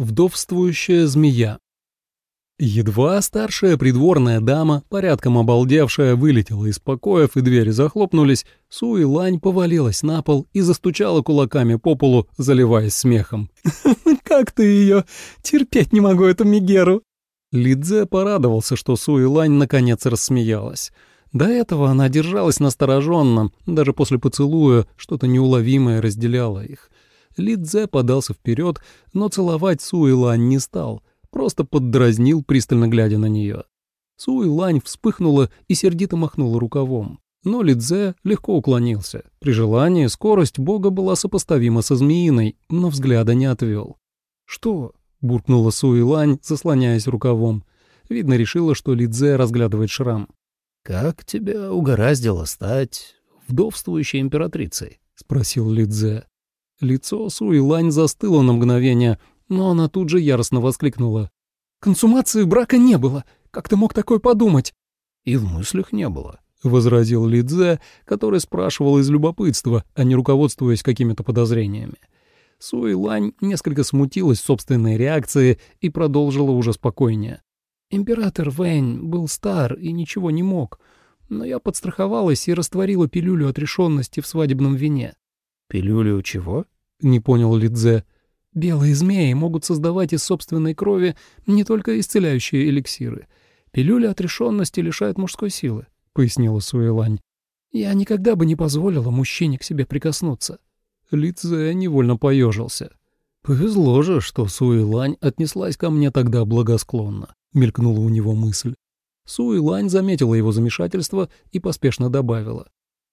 Вдовствующая змея. Едва старшая придворная дама, порядком обалдевшая, вылетела из покоев и двери захлопнулись, Суи Лань повалилась на пол и застучала кулаками по полу, заливаясь смехом. «Как ты ее? Терпеть не могу эту Мигеру!» Лидзе порадовался, что Суи Лань наконец рассмеялась. До этого она держалась настороженно, даже после поцелуя что-то неуловимое разделяло их. Лидзе подался вперед, но целовать Суэлань не стал, просто поддразнил, пристально глядя на нее. Суэлань вспыхнула и сердито махнула рукавом. Но Лидзе легко уклонился. При желании скорость бога была сопоставима со змеиной, но взгляда не отвел. «Что?» — буркнула Суэлань, заслоняясь рукавом. Видно, решила, что Лидзе разглядывает шрам. «Как тебя угораздило стать вдовствующей императрицей?» — спросил Лидзе. Лицо Суэлань застыло на мгновение, но она тут же яростно воскликнула. «Консумации брака не было! Как ты мог такое подумать?» «И в мыслях не было», — возразил Лидзе, который спрашивал из любопытства, а не руководствуясь какими-то подозрениями. Суэлань несколько смутилась собственной реакции и продолжила уже спокойнее. «Император Вэнь был стар и ничего не мог, но я подстраховалась и растворила пилюлю отрешенности в свадебном вине. «Пилюлю чего?» — не понял Лидзе. «Белые змеи могут создавать из собственной крови не только исцеляющие эликсиры. Пилюля отрешенности лишает мужской силы», — пояснила Суэлань. «Я никогда бы не позволила мужчине к себе прикоснуться». Лидзе невольно поежился. «Повезло же, что Суэлань отнеслась ко мне тогда благосклонно», — мелькнула у него мысль. Суэлань заметила его замешательство и поспешно добавила.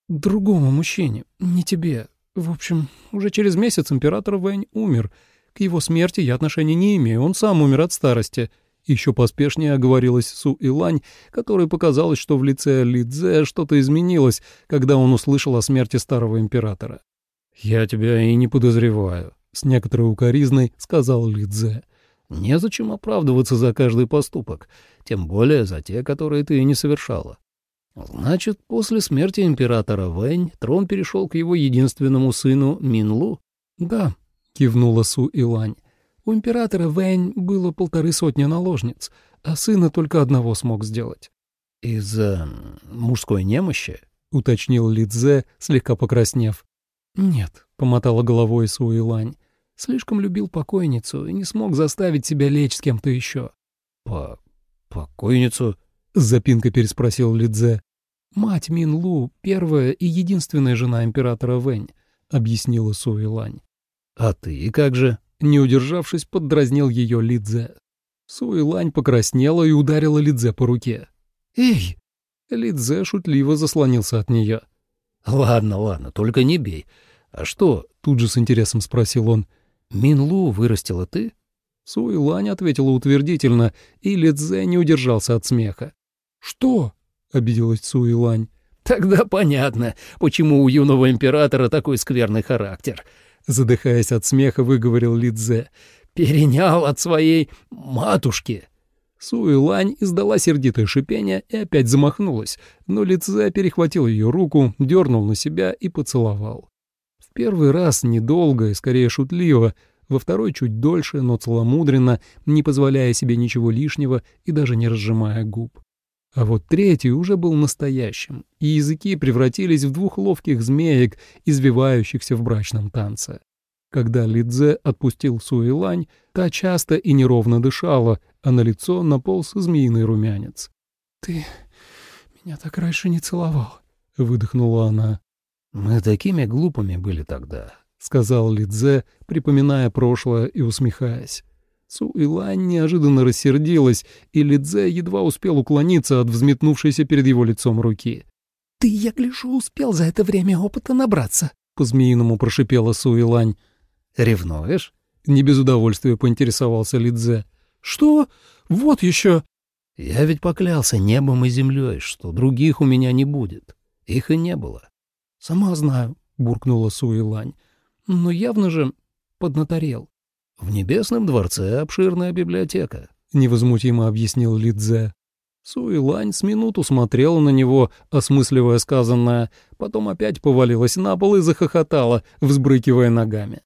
«Другому мужчине, не тебе. В общем, уже через месяц император Вэнь умер. К его смерти я отношения не имею, он сам умер от старости. Еще поспешнее оговорилась Су Илань, которой показалось, что в лице Ли Цзэ что-то изменилось, когда он услышал о смерти старого императора. «Я тебя и не подозреваю», — с некоторой укоризной сказал Ли Цзэ. «Незачем оправдываться за каждый поступок, тем более за те, которые ты не совершала. Значит, после смерти императора Вэнь трон перешел к его единственному сыну Минлу? Да, кивнула Су Илань. У императора Вэнь было полторы сотни наложниц, а сына только одного смог сделать. Из-за мужской немощи? уточнил Лидзе, слегка покраснев. Нет, помотала головой Су Илань. Слишком любил покойницу и не смог заставить себя лечь с кем-то еще. По покойницу? с запинкой переспросил Лидзе. «Мать Мин Лу — первая и единственная жена императора Вэнь», — объяснила Суи Лань. «А ты как же?» — не удержавшись, поддразнил ее Лидзе. Суи Лань покраснела и ударила Лидзе по руке. «Эй!» Лидзе шутливо заслонился от нее. «Ладно, ладно, только не бей. А что?» — тут же с интересом спросил он. «Мин Лу вырастила ты?» Суи Лань ответила утвердительно, и Лидзе не удержался от смеха. «Что?» — обиделась Цуилань. «Тогда понятно, почему у юного императора такой скверный характер», — задыхаясь от смеха, выговорил Лидзе. «Перенял от своей матушки». Суэлань издала сердитое шипение и опять замахнулась, но Лидзе перехватил ее руку, дернул на себя и поцеловал. В первый раз недолго и скорее шутливо, во второй чуть дольше, но целомудренно, не позволяя себе ничего лишнего и даже не разжимая губ. А вот третий уже был настоящим, и языки превратились в двух ловких змеек, извивающихся в брачном танце. Когда Лидзе отпустил Суэлань, та часто и неровно дышала, а на лицо наполз змеиный румянец. «Ты меня так раньше не целовал», — выдохнула она. «Мы такими глупыми были тогда», — сказал Лидзе, припоминая прошлое и усмехаясь. Суэлань неожиданно рассердилась, и Лидзе едва успел уклониться от взметнувшейся перед его лицом руки. «Ты, я гляжу, успел за это время опыта набраться», — по-змеиному прошипела Суэлань. «Ревнуешь?» — не без удовольствия поинтересовался Лидзе. «Что? Вот еще!» «Я ведь поклялся небом и землей, что других у меня не будет. Их и не было». «Сама знаю», — буркнула Суэлань. «Но явно же поднаторел». «В Небесном дворце обширная библиотека», — невозмутимо объяснил Лидзе. Суэлань с минуту смотрела на него, осмысливая сказанное, потом опять повалилась на пол и захохотала, взбрыкивая ногами.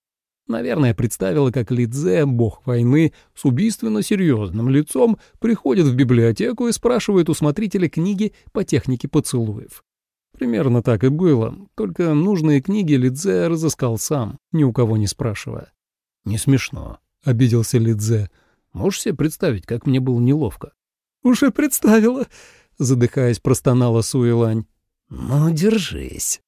Наверное, представила, как Лидзе, бог войны, с убийственно серьезным лицом приходит в библиотеку и спрашивает у смотрителя книги по технике поцелуев. Примерно так и было, только нужные книги Лидзе разыскал сам, ни у кого не спрашивая. «Не смешно», — обиделся Лидзе. «Можешь себе представить, как мне было неловко?» «Уже представила», — задыхаясь, простонала Суэлань. «Ну, держись»,